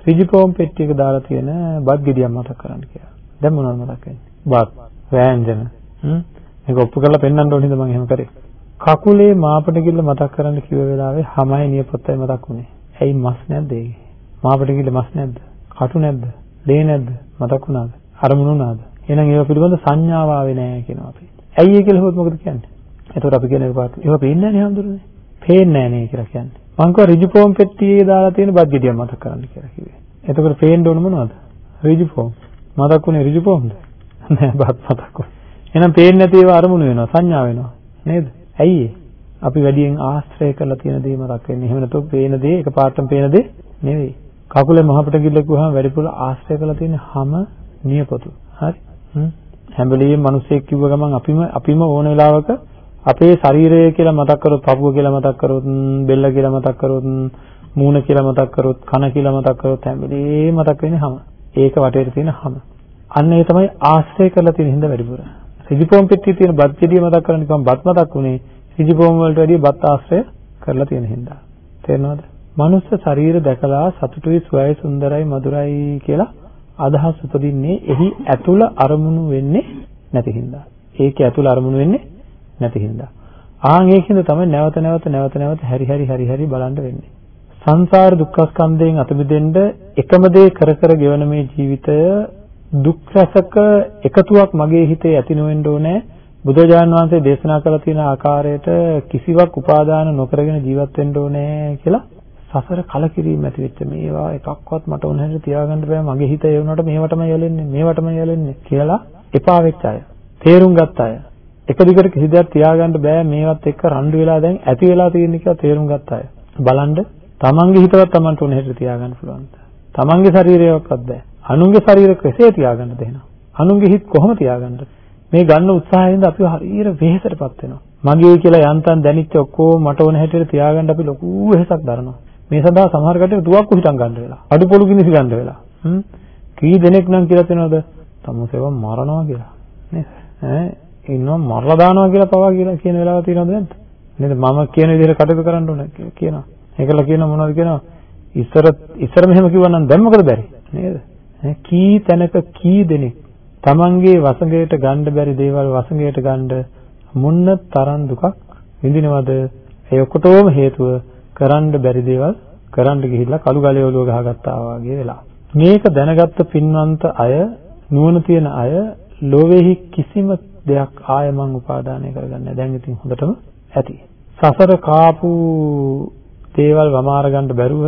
ඍජුපෝම් පෙට්ටියක දාලා තියෙන බත් ගෙඩියක් මතක් කරන්න කියලා. දැන් මොනවද මතක් වෙන්නේ? බත්, වෑංජන. හ්ම්. මේක ඔප්පු කරලා පෙන්වන්න ඕනේ හින්දා මම එහෙම කරේ. කකුලේ මාපට කිල්ල මතක් කරන්න කිව්ව වෙලාවේ හැමයි නියපොත්තයි මතක් වුනේ. ඇයි මස් නැද්ද ඒකේ? මාපට කිල්ල මස් නැද්ද? කටු නැද්ද? ලේ නැද්ද? මතක් වුණාද? අරමුණු වුණාද? එහෙනම් ඒවා පිළිබඳ සංඥාව ආවේ නැහැ කියනවා අපි. ඇයි ඒ කියලා හොත් මොකද කියන්නේ? එතකොට අපි කියන එක පාට ඒවා පේන්නේ නැහැ නේ හඳුරන්නේ. පේන්නේ නැහැ නේ කියලා කියන්නේ. මං කිව්වා ඍජු ෆෝම් පෙට්ටියේ දාලා තියෙන බත් ගෙඩියක් මතක් කරන්න කියලා කිව්වේ. එතකොට පේන්න ඕන මොනවද? ඍජු ෆෝම්. මතක් වුණේ ඍජු ෆෝම්ද? නෑ බත් මතක් වුණා. එහෙනම් පේන්නේ නැති ඒවා අරමුණු වෙනවා සංඥා වෙනවා. නේද? ඇයි අපි වැඩියෙන් ආශ්‍රය කරලා තියෙන දේ මතක් වෙන්නේ. එහෙම නැත්නම් පේන දේ එකපාරටම පේන දේ නෙවෙයි. කකුලේ මහපට කිල්ල කිව්වහම වැඩිපුර ආශ්‍රය කරලා තියෙන හැම නියපොතු. හරි? හ්ම්. හැම වෙලෙම මිනිස්සෙක් කිව්ව ගමන් අපිම අපිම ඕන වෙලාවක අපේ ශරීරය කියලා මතක් කරොත් පපුව කියලා මතක් කරොත් බෙල්ල කියලා මතක් කරොත් මූණ කියලා මතක් කරොත් කන කියලා මතක් කරොත් හැම වෙලේම මතක් වෙන්නේ හැම. ඒක වටේට තියෙන හැම. අන්න ඒ තමයි ආශ්‍රය කරලා තියෙන හින්දා වැඩිපුර. රිජිපෝම් පෙට්ටියේ තියෙන බත් ගෙඩිය මතක් කරලා නිකන් බත් මතක් වුණේ රිජිපෝම් වලට වැඩිය බත් ආශ්‍රය කරලා තියෙන හින්දා. තේරෙනවද? මනුස්ස ශරීර දැකලා සතුටුයි සුවයි සුන්දරයි මధుරයි කියලා අදහස් උපදින්නේ එහි ඇතුළ අරමුණු වෙන්නේ නැති හින්දා. ඒකේ ඇතුළ අරමුණු වෙන්නේ නැති හින්දා. ආන් ඒකින්ද තමයි නැවත නැවත නැවත නැවත හැරි හැරි හැරි හැරි බලන්න වෙන්නේ. සංසාර දුක්ඛ ස්කන්ධයෙන් අත මිදෙන්න එකම දේ කර කර ගෙවන මේ ජීවිතය දුක් රසක එකතුවක් මගේ හිතේ ඇති නොවෙන්න ඕනේ. බුදුජාණන් වහන්සේ දේශනා කළ තියෙන ආකාරයට කිසිවක් උපාදාන නොකරගෙන ජීවත් වෙන්න ඕනේ කියලා සසර කලකිරීම ඇති වෙච්ච මේවා එකක්වත් මට උන හැටියට තියාගන්න බෑ. මගේ හිත ඒ වුණාට මේවටම යලෙන්නේ මේවටම යලෙන්නේ කියලා එපා වෙච්ච අය තේරුම් ගත්ත අය. එක දිගට කිසි දෙයක් තියාගන්න බෑ. මේවත් එක්ක රණ්ඩු වෙලා දැන් ඇති වෙලා තියෙන කියලා තේරුම් ගත්ත අය. බලන්න තමන්ගේ හිතවත් තමන්ට උන හැටියට තියාගන්න පුළුවන් තමන්ගේ ශරීරයවත් බෑ. අනුන්ගේ ශරීර කෙසේ තියාගන්නද එහෙනම්? අනුන්ගේ හිත කොහොම තියාගන්නද? මේ ගන්න උත්සාහයෙන්ද අපි හරියට වෙහෙසටපත් වෙනවා. මගේ කියලා යන්තම් දැනිච්ච ඔක්කොම මට ඕන හැටියට තියාගන්න අපි ලොකු වෙහෙසක් දරනවා. මේ සඳහා සමහර කටට තුවක්කු හිටන් ගන්න වෙලා. අඩු පොළු කිනිසි ගන්න වෙලා. හ්ම්. කී දෙනෙක් නම් කියලා තියෙනවද? තමුසේව මරනවා කියලා. නේද? ඈ ඉන්නවා මරලා දානවා කියලා පවා කියලා කියන වෙලාව තියෙනවද නැද්ද? නේද? මම කියන විදිහට කටයුතු කරන්න ඕන කියනවා. ඒකල කියනවා මොනවද කියනවා? ඉස්සර ඉස්සර මෙහෙම කිව්වනම් දැන් මොකද බැරි? නේද? කී තැනක කී දෙනෙක් තමන්ගේ වසඟයට ගන්න බැරි දේවල් වසඟයට ගන්න මුන්න තරම් දුකක් විඳිනවද? ඒ ඔක්කොටම හේතුව කරන්න බැරි දේවල් කරන්න ගිහිල්ලා කළු ගලේ ඔලුව ගහගත්තා වගේ වෙලා. මේක දැනගත්ත පින්වන්ත අය නුවණ තියෙන අය ලෝවෙහි කිසිම දෙයක් ආය මං උපාදානය කරගන්නේ දැන් ඉතින් හොඳටම ඇති. සසර කාපු දේවල් වමාර ගන්න බැරුව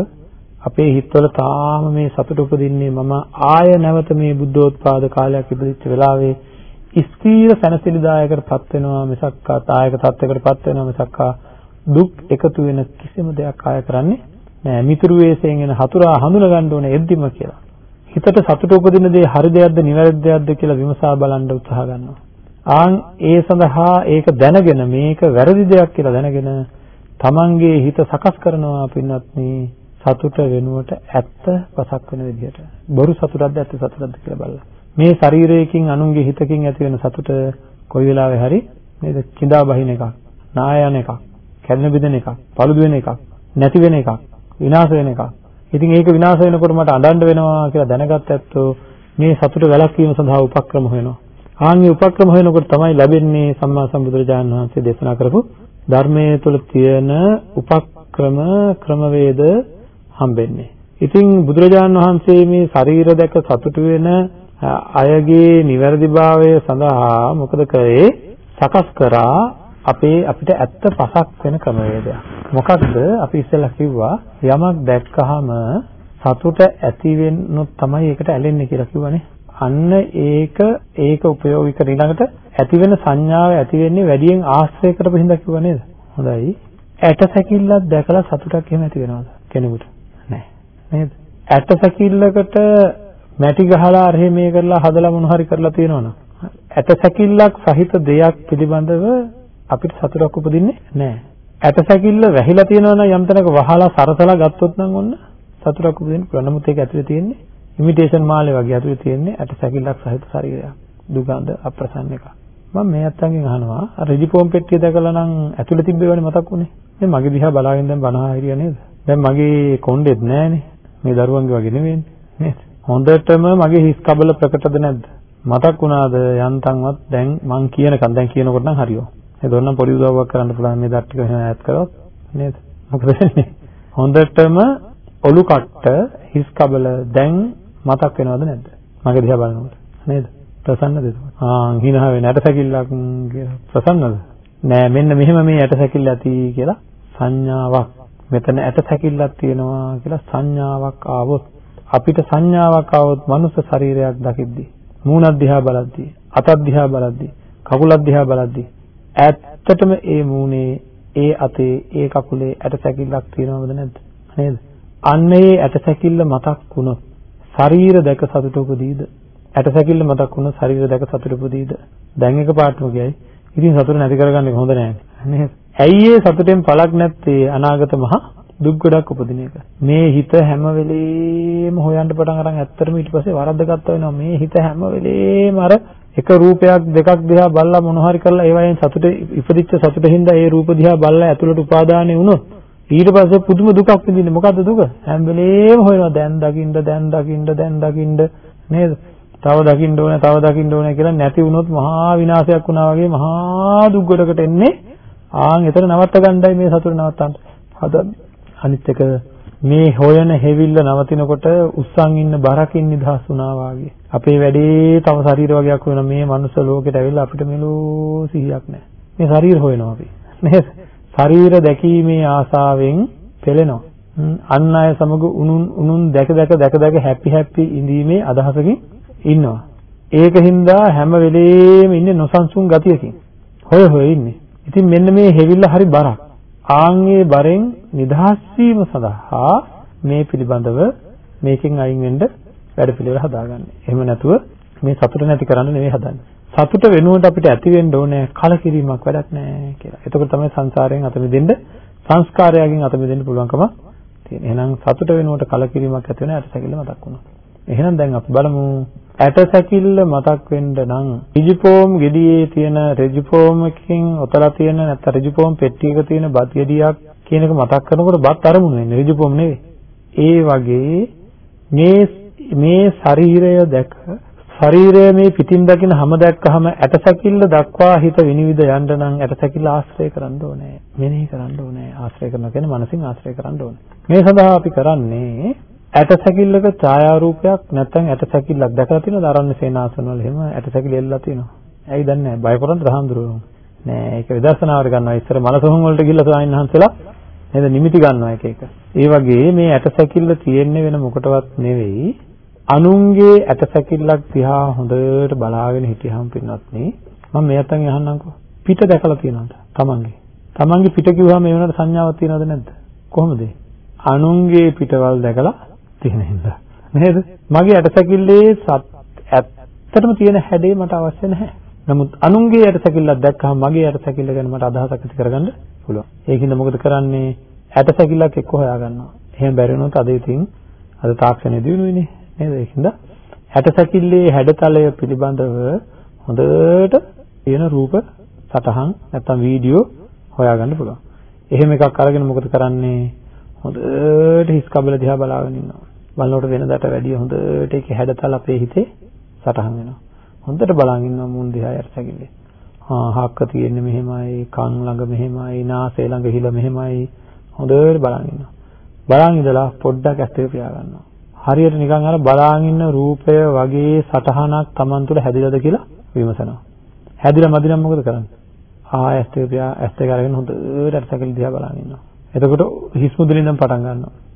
අපේ හිතවල තාම මේ සතුට උපදින්නේ මම ආය නැවත මේ බුද්ධෝත්පාද කාලයක් ඉපදිච්ච වෙලාවේ ස්ථීර සැනසෙලිදායකටපත් වෙනවා මිසක් ආයක තත්යකටපත් වෙනවා මිසක් දුක් එකතු වෙන කිසිම දෙයක් ආය කරන්නේ නෑ. මිතුරු වේසයෙන් එන හතුරා හඳුනා ගන්න ඕනේ එද්දිම කියලා. හිතට සතුට උපදින දේ හරි දෙයක්ද නිවැරදි දෙයක්ද කියලා විමසා බලන්න උත්සාහ ගන්නවා. ආන් ඒ සඳහා ඒක දැනගෙන මේක වැරදි දෙයක් කියලා දැනගෙන තමන්ගේ හිත සකස් කරනවා පින්වත්නි සතුට වෙනුවට ඇත්ත පසක් වෙන විදිහට. බොරු සතුටක්ද ඇත්ත සතුටක්ද කියලා බලලා. මේ ශරීරයකින් අනුන්ගේ හිතකින් ඇති වෙන සතුට කොයි වෙලාවෙ හරි නේද? කිඳා බහින එකක්, නායන එකක්, කැඩෙන බිඳෙන එකක්, paludu වෙන එකක්, නැති වෙන එකක්, විනාශ වෙන එකක්. ඉතින් ඒක විනාශ වෙනකොට මට අඬන්න වෙනවා කියලා දැනගත් ඇත්තෝ මේ සතුට වැළැක්වීම සඳහා උපක්‍රම හොයනවා. ආන්ගේ උපක්‍රම හොයනකොට තමයි ලැබෙන්නේ සම්මා සම්බුදුරජාණන් වහන්සේ දේශනා කරපු ධර්මයේ තුල තියෙන උපක්‍රම ක්‍රමවේද හම්බෙන්නේ. ඉතින් බුදුරජාණන් වහන්සේ මේ ශරීර දැක සතුටු වෙන අයගේ නිවැරදිභාවය සඳහා මොකද කරේ? සකස් කරා අපේ අපිට ඇත්ත පසක් වෙන ක්‍රමවේදයක්. මොකක්ද? අපි ඉස්සෙල්ලා කිව්වා යමක් දැක්කහම සතුට ඇති වෙන්නොත් තමයි ඒකට ඇලෙන්නේ කියලා කිව්වනේ. අන්න ඒක ඒක ප්‍රයෝගික කර ඊළඟට ඇති වෙන සංඥාව ඇති වෙන්නේ වැඩියෙන් ආශ්‍රය කරපු හින්දා කිව්වා නේද? හොඳයි. ඇට සැකිල්ලක් දැකලා සතුටක් එහෙම ඇති වෙනවද කෙනෙකුට? නැහැ. නේද? ඇට සැකිල්ලකට මැටි ගහලා අරහෙ මේ කරලා හදලා මොන හරි කරලා තියෙනවනම් ඇට සැකිල්ලක් සහිත දෙයක් පිළිබඳව අපිට සතුටක් උපදින්නේ නැහැ. ඇට සැකිල්ල වැහිලා තියෙනවනම් යම් තැනක වහලා සරසලා ගත්තොත් නම් ඔන්න සතුටක් උපදින්න පුළුවන්. නමුත් ඒක ඇතුලේ තියෙන්නේ ඉමිටේෂන් මාළේ වගේ ඇතුලේ තියෙන්නේ ඇට සැකිල්ලක් සහිත ශරීරයක්. දුගඳ අප්‍රසන්න එකක්. මම මේ අත්තන්ගෙන් අහනවා අර රිජිපෝම් පෙට්ටිය දැකලා නම් ඇතුලේ තිබ්බේවනේ මතක් වුනේ. දැන් මගේ දිහා බලාගෙන දැන් බනහා හිටියා නේද? දැන් මගේ කොණ්ඩෙත් නෑනේ. මේ දරුවන්ගේ වගේ නෙවෙන්නේ නේද? හොඳටම මගේ හිස් කබල ප්‍රකටද නැද්ද? මතක් වුණාද යන්තම්වත් දැන් මං කියනකම් දැන් කියනකොට නම් හරියෝ. ඒ දොන්නම් පොඩි උදව්වක් කරන්න පුළුවන් මේ දත් ටික එහෙම ඈත් කරොත් නේද? මොකද වෙන්නේ? හොඳටම ඔලු කට්ට හිස් කබල දැන් මතක් වෙනවද නැද්ද? මගේ දිහා බලනකොට නේද? ප්‍රසන්නද ඒක? ආ හිනහ වෙන ඇටසැකිල්ලක් ප්‍රසන්නද? නෑ මෙන්න මෙහෙම මේ ඇටසැකිල්ල ඇති කියලා සංඥාවක් මෙතන ඇටසැකිල්ලක් තියෙනවා කියලා සංඥාවක් ආවොත් අපිට සංඥාවක් ආවොත් මනුස්ස ශරීරයක් දකිද්දී මූණක් දිහා බලද්දී අතක් දිහා බලද්දී කකුලක් දිහා බලද්දී ඇත්තටම ඒ මූණේ ඒ අතේ ඒ කකුලේ ඇටසැකිල්ලක් තියෙනවද නැද්ද නේද අන්න ඒ ඇටසැකිල්ල මතක් වුණොත් ශරීර දැක සතුට උපදීද? ඇටසැකිල්ල මතක් වුණොත් ශරීර දැක සතුට උපදීද? දැන් එක පාටම ගියයි. ඉතින් සතුට නැති කරගන්න එක හොඳ නෑ නේද? ඇයි ඒ සතුටෙන් පළක් නැත්තේ අනාගත මහා දුක් ගොඩක් උපදින එක. මේ හිත හැම වෙලේම හොයන්න පටන් අරන් ඇත්තටම ඊට පස්සේ වරද්දගත්ත වෙනවා. මේ හිත හැම වෙලේම අර එක රූපයක් දෙකක් දිහා බලලා මොන හරි කරලා ඒවයෙන් සතුට ඉපදිච්ච සතුටින්ද ඒ රූප දිහා බලලා ඇතුළට උපාදානෙ වුණොත් ඊට පස්සේ පුදුම දුකක් විඳින්නේ. මොකද්ද දුක? හැම වෙලේම හොයනවා. දැන් දකින්න දැන් දකින්න දැන් දකින්න. නේද? තව දකින්න ඕනේ තව දකින්න ඕනේ කියලා නැති වුණොත් මහා විනාශයක් වුණා වගේ මහා දුක් ගොඩකට එන්නේ. ආන් එතන නවත්ත ගන්නයි මේ සතුට නවත්තන්න. හදන්නේ අනිත් එක මේ හොයන හැවිල්ල නවතිනකොට උස්සන් ඉන්න බරකින් නිදහස් වුණා වාගේ අපේ වැඩේ තව ශරීර වගේක් වෙන මේ මනුස්ස ලෝකෙට ඇවිල්ලා අපිට මෙලෝ සිහියක් නැහැ මේ ශරීර හොයනවා අපි නේද ශරීර දැකීමේ ආසාවෙන් පෙළෙනවා. අන් අය සමග උනුන් උනුන් දැක දැක දැක දැක හැපි හැපි ඉඳීමේ අදහසකින් ඉන්නවා. ඒකින්ද හැම වෙලේම ඉන්නේ නොසන්සුන් ගතියකින්. හොය හොය ඉන්නේ. ඉතින් මෙන්න මේ හෙවිල්ල හරි බරක්. ආන්ගේ බරෙන් නිදහස් වීම සඳහා මේ පිළිබඳව මේකෙන් අයින් වෙන්න වැඩ පිළිවෙල හදාගන්න. එහෙම නැතුව මේ සතුට නැති කරන්න නෙවෙයි හදන්නේ. සතුට වෙනුවට අපිට ඇති වෙන්න ඕනේ කලකිරීමක් වැඩක් නැහැ කියලා. එතකොට තමයි සංසාරයෙන් අත මිදෙන්න සංස්කාරයකින් අත මිදෙන්න පුළුවන්කම තියෙන්නේ. එහෙනම් සතුට වෙනුවට කලකිරීමක් ඇති වෙන ඇටසැකිල්ල මතක් වුණා. එහෙනම් දැන් අපි බලමු ඇටසැකිල්ල මතක් වෙන්න නම් රිජිපෝම් ගෙඩියේ තියෙන රිජිපෝම් එකකින් ඔතලා තියෙන නැත්නම් රිජිපෝම් පෙට්ටියක තියෙන බත් ගෙඩියක් කියන එක මතක් කරනකොට බත් අරමුණු වෙන්නේ රිජිපෝම් නෙවෙයි. ඒ වගේ මේ මේ ශරීරය දැක ශරීරය මේ පිටින් දකින හැම දැක්කහම ඇටසැකිල්ල දක්වා හිත විනිවිද යන්න නම් ඇටසැකිල්ල ආශ්‍රය කරන්න ඕනේ. මෙනෙහි කරන්න ඕනේ. ආශ්‍රය කරනවා කියන්නේ මනසින් ආශ්‍රය කරන්න ඕනේ. මේ සඳහා අපි කරන්නේ ඇටසැකිල්ලක ඡායාරූපයක් නැත්නම් ඇටසැකිල්ලක් දැකලා තියෙනවද අරන්නේ සේනාසන වල එහෙම ඇටසැකිලි එල්ලලා තියෙනවා. ඇයි දන්නේ නැහැ. බය කරන් රහඳුරුවෝ. නෑ ඒක විදර්ශනාවට ගන්නවා. ඉස්සර මලසොහන් වලට ගිහිල්ලා ස්වාමීන් වහන්සේලා නේද නිමිති ගන්නවා එක එක. ඒ වගේ මේ ඇටසැකිල්ල තියෙන්නේ වෙන මොකටවත් නෙවෙයි අනුන්ගේ ඇටසැකිල්ලක් දිහා හොඳට බලාගෙන හිටියහම පින්වත්නි මම මේ අතෙන් අහන්නම්කෝ පිට දැකලා තියෙනවද තමන්ගේ තමන්ගේ පිට කිව්වම ඒ වෙනකොට සංඥාවක් තියෙනවද නැද්ද කොහොමද අනුන්ගේ පිටවල් දැකලා තියෙන හින්දා නේද මගේ ඇටසැකිල්ලේ ඇත්තටම තියෙන හැඩේ මට අවශ්‍ය නැහැ නමුත් අනුන්ගේ ඇටසැකිල්ලක් දැක්කම මගේ ඇටසැකිල්ල ගැන මට අදහසක් ඇති කරගන්න පුළුවන්. ඒකින්ද මොකද කරන්නේ? ඇට සැකිල්ලක් එක්ක හොයාගන්නවා. එහෙම බැරි වුණොත් අද ඉතින් අද තාක්ෂණය දිනුනේ නේද? ඒකින්ද ඇට සැකිල්ලේ හැඩතලය පිළිබඳව හොඳට තියෙන රූප සටහන් නැත්නම් වීඩියෝ හොයාගන්න පුළුවන්. එහෙම එකක් අරගෙන මොකද කරන්නේ? හොඳට හිස් කබල දිහා බලාගෙන ඉන්නවා. බලනකොට වෙනදාට වැඩිය හොඳට ඒකේ හැඩතල අපේ හිතේ සටහන් වෙනවා. හොඳට බලන් ඉන්නවා මුන් දිහා යර්සගිල්ලේ. ආ හක්ක තියෙන්නේ මෙහෙමයි, කන් ළඟ මෙහෙමයි, නාසය ළඟ හිල මෙහෙමයි. හොඳට බලන් ඉන්නවා. බලන් ඉඳලා පොඩ්ඩක් ඇස් දෙක පියා ගන්නවා. හරියට නිකන් අර බලාගෙන ඉන්න රූපය වගේ සටහනක් Taman තුල හැදිලාද කියලා විමසනවා. හැදිලා මදි නම් මොකද කරන්නේ? ආ ඇස් දෙක පියා ඇස් දෙක අරගෙන හොඳට අරසකල දිහා බලන් ඉන්නවා. එතකොට හිස් මුදුලින් නම් පටන් ගන්නවා.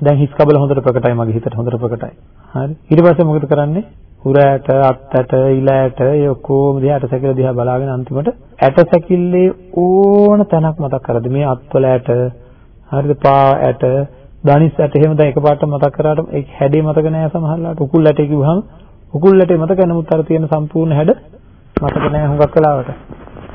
දැන් හිස් කබල හොඳට ප්‍රකටයි මගේ හිතට හොඳට ප්‍රකටයි. හරි. ඊට පස්සේ මොකද කරන්නේ? උරෑට, අත්තට, ඉලෑට ඒ ඔක්කොම දිහා ඇටසැකිල්ල දිහා බලාගෙන අන්තිමට ඇටසැකිල්ලේ ඕන තැනක් මතක් කරද මේ අත්වල ඇට, හරිද පා ඇට, දනිස් ඇට එහෙම දැන් එකපාරට මතක් කරාට ඒ හැඩේ මතක නෑ සමහරලාට. උකුල් ඇටේ කිව්වහම උකුල් ඇටේ මතක නමුත් අර තියෙන සම්පූර්ණ හැඩ මතක නෑ හුඟක් වෙලාවට.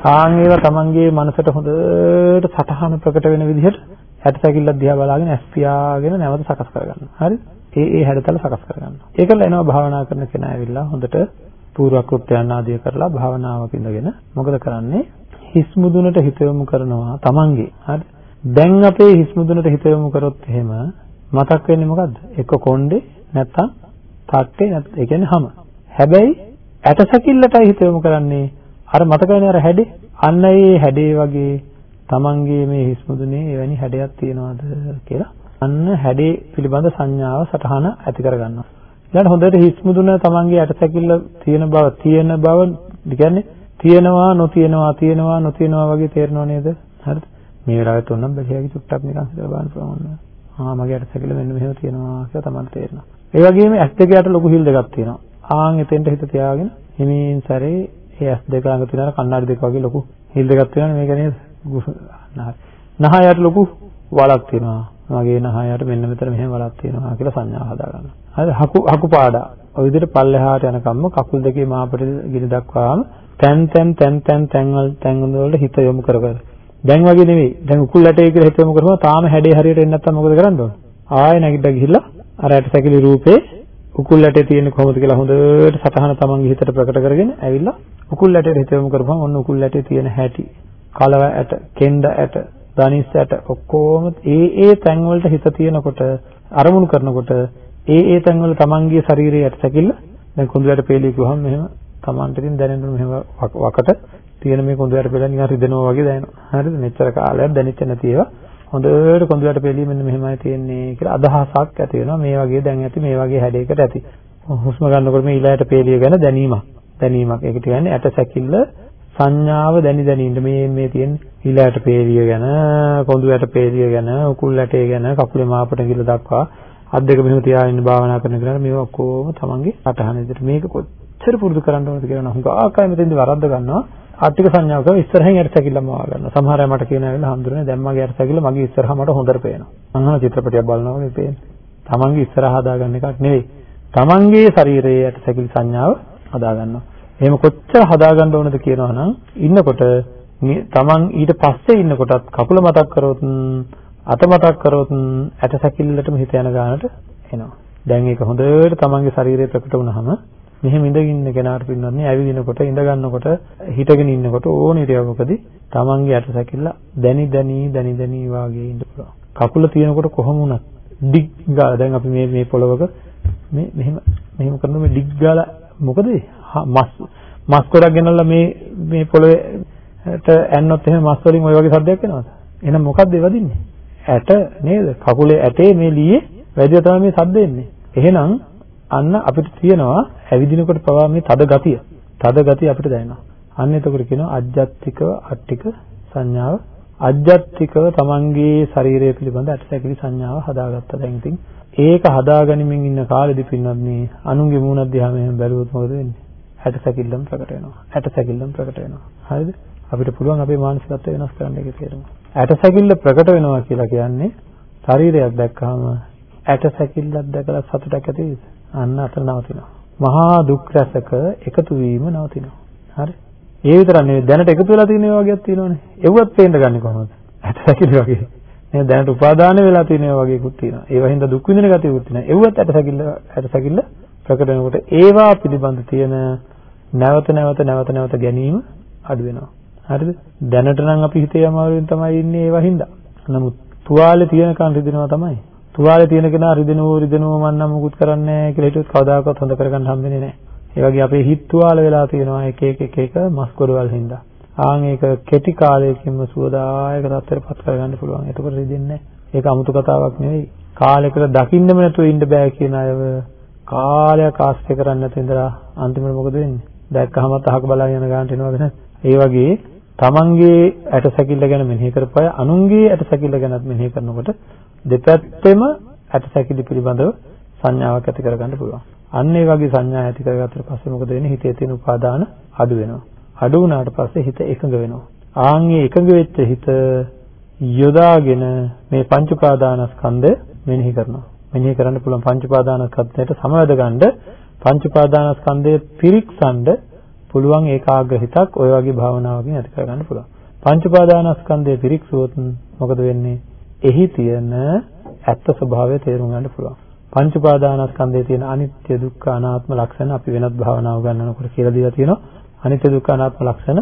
ආන් ඒවා තමන්ගේ මනසට හොඳට සටහන ප්‍රකට වෙන විදිහට ඇටසැකිල්ලක් දිහා බලාගෙන ඇස් පියාගෙන නැවත සකස් කරගන්නවා. හරි? ඒ ඒ හැඩතල සකස් කරගන්නවා. ඒකල එනවා භාවනා කරන කෙනා ඇවිල්ලා හොඳට පූර්ව කෘත්‍යයන් ආදිය කරලා භාවනාවක ඉඳගෙන මොකද කරන්නේ? හිස් මුදුනට හිත යොමු කරනවා තමන්ගේ. හරි? දැන් අපේ හිස් මුදුනට හිත යොමු කරොත් එහෙම මතක් වෙන්නේ මොකද්ද? එක්ක කොණ්ඩේ නැත්තම් තට්ටේ නැත්නම් ඒ කියන්නේ හැම. හැබැයි ඇටසැකිල්ලටයි හිත යොමු කරන්නේ අර මතක වෙන අර හැඩේ අන්න ඒ හැඩේ වගේ තමන්ගේ මේ හිස් මුදුනේ එවැනි හැඩයක් තියනවාද කියලා අන්න හැඩේ පිළිබඳ සංඥාව සටහන ඇති කරගන්නවා. ඊළඟ හොඳට හිස් මුදුන තමන්ගේ ඇටසැකිල්ල තියෙන බව තියෙන බව කියන්නේ තියෙනවා නොතියනවා තියෙනවා නොතියනවා වගේ තේරෙනව නේද? හරිද? මේ වෙලාවට උනම් බැලියගේ චුට්ටක් නිකන් හිතලා බලන්න පුළුවන්. ආ මගේ ඇටසැකිල්ල මෙන්න මෙහෙම තියෙනවා කියලා තමයි තේරෙනවා. ඒ වගේම ඇස් දෙක යට ලොකු හිල් දෙකක් තියෙනවා. ආන් එතෙන්ට හිත තියාගෙන හිමින් සැරේ ඒ ඇස් දෙක ළඟ තියෙන කණ්ණාඩි දෙක වගේ ලොකු හිල් දෙකක් තියෙනවානේ මේක නේද? නහයට ලොකු වලක් තියෙනවා. මගේ නහයට මෙන්න මෙතන මෙහෙම වලක් තියෙනවා කියලා සංඥාව හදා ගන්නවා. හරි හකු හකු පාඩා. ඔය විදිහට පල්ලෙහාට යනකම්ම කකුල් දෙකේ මාපට ගිනි දක්වාම තැන් තැන් තැන් තැන් තැන් වල තැන් වලට හිත යොමු කර කර. දැන් වගේ නෙවෙයි. දැන් උකුල් ඇටේ කියලා හිත යොමු කරපුවා තාම හැඩේ හරියට එන්නේ නැත්තම් මොකද කරන්න ඕන? ආයෙ නැගිටලා ගිහිල්ලා අර ඇට සැකිලි රූපේ උකුල් ඇටේ තියෙන්නේ කොහොමද කියලා හොඳට සතහන තමන්ගේ හිතට ප්‍රකට කරගෙන ඇවිල්ලා උකුල් ඇටේ හිත යොමු කරපුවම ඔන්න උකුල් ඇටේ තියෙන හැටි කලව ඇට, කෙන්ඩ ඇට, ධනිස් ඇට ඔක්කොම ඒ ඒ තැන් වලට හිත තියෙනකොට අරමුණු කරනකොට ඒ ඒ තැන් වල තමන්ගේ ශරීරයේ ඇටසැකිල්ල දැන් කොඳුයට පෙළිය කිව්වහම මෙහෙම තමන්ට ඉතින් දැනෙන්න මෙහෙම වකට තියෙන මේ කොඳුයට පෙළ නිකන් රිදෙනවා වගේ දැනෙනවා. හරිද? මෙච්චර කාලයක් දැනෙච්ච නැති ඒවා හොඳට කොඳුයට පෙළිය මෙන්න මෙහෙමයි තියෙන්නේ කියලා අදහසක් ඇති වෙනවා. මේ වගේ දැන් ඇති මේ වගේ හැඩයකට ඇති. හුස්ම ගන්නකොට මේ ඊළාට පෙළිය ගැන දැනීමක්. දැනීමක්. ඒක කියන්නේ ඇටසැකිල්ල සංඥාව දැනි දැනි ඉන්න මේ මේ තියෙන හිලයට පේලිය ගැන කොඳු යට පේලිය ගැන උකුල් ඇටේ ගැන කකුලේ මාපට ගිල දක්වා අත් දෙක මෙහෙම තියාගෙන භාවනා කරන කෙනාට මේවා ඔක්කොම තමන්ගේ අටහන විදිහට මේක කොච්චර පුරුදු කරන්න ඕනද කියලා නම් ආකාරය මෙතෙන්දි වරද්ද ගන්නවා. ආර්ථික සංඥාව කරලා ඉස්සරහින් යට සැකිල්ලම වා ගන්නවා. සමහර අය මට කියන ඇවිල්ලා හඳුරන්නේ දැන් මගේ යට සැකිල්ල මගේ ඉස්සරහා මට හොඳට පේනවා. අන්න චිත්‍රපටයක් බලනවා වගේ පේන්නේ තමන්ගේ ඉස්සරහා හදාගන්න එකක් නෙවෙයි. තමන්ගේ ශරීරයේ යට සැකිලි සංඥාව හදා ගන්නවා එහෙම කොච්චර හදාගන්න ඕනද කියනවා නම් ඉන්නකොට තමන් ඊට පස්සේ ඉන්නකොටත් කකුල මතක් කරොත් අත මතක් කරොත් ඇට සැකිල්ලටම හිත යන ගානට එනවා. දැන් ඒක හොඳට තමන්ගේ ශරීරය ප්‍රකට වුනහම මෙහෙම ඉඳගෙන ඉන්න කෙනාට පින්නන්නේ ඇවිදිනකොට ඉඳ ගන්නකොට හිටගෙන ඉන්නකොට ඕන ඉරියව්වකදී තමන්ගේ ඇට සැකිල්ල දැනි දැනි දැනි දැනි වාගේ ඉන්න පුළුවන්. කකුල තියෙනකොට කොහොම වුණත් ඩිග් ගාලා දැන් අපි මේ මේ පොළවක මේ මෙහෙම මෙහෙම කරන මේ ඩිග් ගාලා මොකද මස් මස් ගොඩක් ගෙනල්ලා මේ මේ පොළොවේට ඇන්නොත් එහෙම මස් වලින් ওই වගේ සද්දයක් එනවද? එහෙනම් මොකද්ද ඒ වදින්නේ? ඇට නේද? කකුලේ ඇටේ මේ ලීයේ වැදියා තමයි මේ සද්ද එන්නේ. එහෙනම් අන්න අපිට තියෙනවා ඇවිදිනකොට පවා මේ තද ගතිය. තද ගතිය අපිට දැනෙනවා. අන්න එතකොට කියනවා අජ්ජත්තිකව අට්ටික සංඥාව අජ්ජත්තිකව තමන්ගේ ශරීරය පිළිබඳ අටසැකිලි සංඥාව හදාගත්තා. දැන් ඉතින් ඒක හදාගනිමින් ඉන්න කාලෙදි පින්නත් මේ අනුන්ගේ මූණක් දිහා මෙහෙම බැලුවොත් මොකද වෙන්නේ? ඇට සැකිල්ලම් ප්‍රකට වෙනවා. ඇට සැකිල්ලම් ප්‍රකට වෙනවා. හරිද? අපිට පුළුවන් අපේ මානසිකත්වය වෙනස් කරන්න ඒකේ තේරුම. ඇට සැකිල්ල ප්‍රකට වෙනවා කියලා කියන්නේ ශරීරයක් දැක්කහම ඇට සැකිල්ලක් දැකලා සතුටක් ඇති වෙයිද? අන්න අතන නවතිනවා. මහා දුක් රසක එකතු වීම නවතිනවා. හරි? ඒ විතරක් නෙවෙයි දැනට එකතු වෙලා තියෙන ඒවා වගේක් තියෙනවනේ. ඒවත් පේන්න ගන්නේ කොහොමද? ඇට සැකිලි වගේ. නේද? දැනට උපාදාන වෙලා තියෙන ඒවා වගේකුත් තියෙනවා. ඒවා හින්දා දුක් විඳින ගතියකුත් තියෙනවා. ඒවත් ඇට සැකිල්ල ඇට සැකිල්ල ප්‍රකට වෙනකොට ඒවා පිළිබඳ තියෙන නැවත නැවත නැවත නැවත ගැනීම අඩු වෙනවා. හරිද? දැනට නම් අපි හිතේ අමාරුවෙන් තමයි ඉන්නේ ඒවා හින්දා. නමුත් තුවාලේ තියෙනකන් රිදෙනවා තමයි. තුවාලේ තියෙන කෙනා රිදෙනව රිදෙනව මන් නම් මුකුත් කරන්නේ නැහැ කියලා හිතුවොත් කවදාකවත් හොඳ කරගන්න හම්බෙන්නේ නැහැ. ඒ වගේ අපේ හිත තුවාල වෙලා තියෙනවා එක එක එක එක මස් ගොඩවල් හින්දා. ආන් ඒක කෙටි කාලයකින්ම සුවදායක තත්ත්වයට පත් කරගන්න පුළුවන්. එතකොට රිදෙන්නේ නැහැ. ඒක 아무තු කතාවක් නෙවෙයි. කාලයකට දකින්නම නැතුව ඉන්න බෑ කියන අයව කාලයක් ආශ්‍රය කරන්නේ නැතුව ඉඳලා අන්තිමට මොකද වෙන්නේ? දැක්කහමත් අහක බලාගෙන යන ගානට එනවද නැද්ද? ඒ වගේ තමන්ගේ ඇට සැකිල්ල ගැන මෙනෙහි කරපුවා අනුන්ගේ ඇට සැකිල්ල ගැනත් මෙනෙහි කරනකොට දෙපැත්තෙම ඇට සැකිලි පිළිබඳව සංඥාවක් ඇති කරගන්න පුළුවන්. අන්න ඒ වගේ සංඥා ඇති කරගත්තට පස්සේ මොකද වෙන්නේ? හිතේ තියෙන උපාදාන අඩු වෙනවා. අඩු වුණාට පස්සේ හිත එකඟ වෙනවා. ආන්ගේ එකඟ වෙච්ච හිත යොදාගෙන මේ පංච උපාදානස්කන්ධය මෙනෙහි කරනවා. මෙනෙහි කරන්න පුළුවන් පංච උපාදානස්කන්ධයට සමවැද ගන්න පංච උපාදානස්කන්ධය පිරික්සන්න පුළුවන් ඒකාග්‍ර හිතක් ඔය වගේ භාවනාවකින් ඇති කරගන්න පුළුවන්. පංච උපාදානස්කන්ධය පිරික්සුවොත් මොකද වෙන්නේ? එහි තියෙන ඇත්ත ස්වභාවය තේරුම් ගන්න පුළුවන්. පංච උපාදානස්කන්ධයේ තියෙන අනිත්‍ය දුක්ඛ අනාත්ම ලක්ෂණ අපි වෙනත් භාවනාව ගන්නකොට කියලා දීලා තියෙනවා. අනිත්‍ය දුක්ඛ අනාත්ම ලක්ෂණ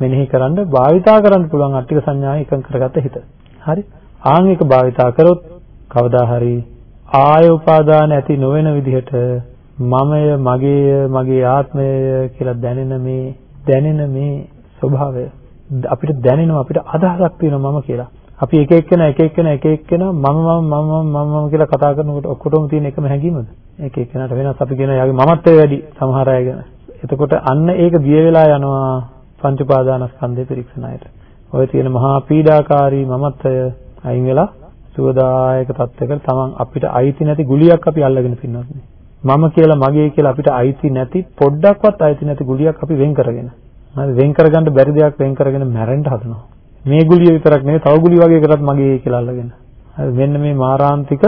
මෙනෙහි කරන්න භාවිතා කරන්න පුළුවන් අට්ටික සංඥාව එකඟ කරගත්ත හිත. හරි? ආන් එක භාවිතා කරොත් කවදා හරි ආය උපාදාන ඇති නොවන විදිහට මමය මගේය මගේ ආත්මය කියලා දැනෙන මේ දැනෙන මේ ස්වභාවය අපිට දැනෙනවා අපිට අදහසක් තියෙනවා මම කියලා. අපි එක එක්කෙනා එක එක්කෙනා එක එක්කෙනා මම මම මම මම මම කියලා කතා කරනකොට ඔක්කොටම තියෙන එකම හැඟීමද? එක එක්කෙනාට වෙනස් අපි කියන යාගේ මමත්වය වැඩි සමහර අය ගැන. එතකොට අන්න ඒක දිය වෙලා යනවා පංච උපාදානස්කන්ධය පිරික්සනායට. ඔය තියෙන මහා පීඩාකාරී මමත්වය අයින් වෙලා සුවදායක තත්යකට තමන් අපිට අයිති නැති ගුලියක් අපි අල්ලගෙන පින්නත් මම කියලා මගේ කියලා අපිට අයිති නැති පොඩ්ඩක්වත් අයිති නැති ගුලියක් අපි වෙන් කරගෙන. හරි වෙන් කරගන්න බැරි දෙයක් වෙන් කරගෙන මැරෙන්න හදනවා. මේ ගුලිය විතරක් නෙවෙයි තව ගුලි වගේ එකකට මගේ කියලා අල්ලගෙන. හරි මෙන්න මේ මාරාන්තික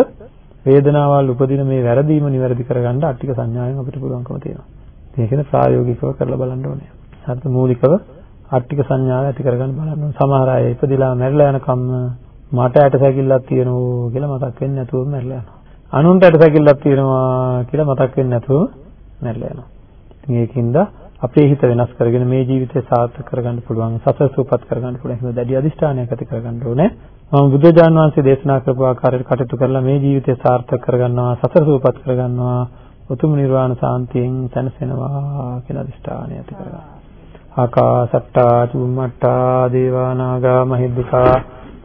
වේදනාවල් උපදින මේ වැරදීම නිවැරදි කරගන්න අට්ටික සංඥාවෙන් අපිට පුළුවන්කම තියෙනවා. ඒකනේ ප්‍රායෝගිකව කරලා බලන්න ඕනේ. හරිද මූලිකව අට්ටික සංඥාව ඇති කරගන්න බලන්න ඕනේ. සමහර අය ඉපදිලා මැරිලා යනකම් මට ඇට සැකිල්ලක් තියෙනවා කියලා මතක් වෙන්නේ නැතුව මැරිලා යනවා. අනුන්ට ඇට සැකිල්ලක් තියෙනවා කියලා මතක් වෙන්නේ නැතුව මැරිලා යනවා. ඉතින් ඒකින්ද අපේ හිත වෙනස් කරගෙන මේ ජීවිතය සාර්ථක කරගන්න පුළුවන් සසර සූපත් කරගන්න පුළුවන් හිම දැඩි අදිෂ්ඨානයක් ඇති කරගන්න ඕනේ මම බුදුජාන් වහන්සේ දේශනා කරපු ආකාරයට කටයුතු කරලා මේ ජීවිතය සාර්ථක කරගන්නවා සසර සූපත් කරගන්නවා උතුම් නිර්වාණ සාන්තියෙන් සැනසෙනවා කියලා අදිෂ්ඨානය ඇති කරගන්න. ආකාසට්ටා චුම්මට්ටා දේවා නාග මහිද්దికා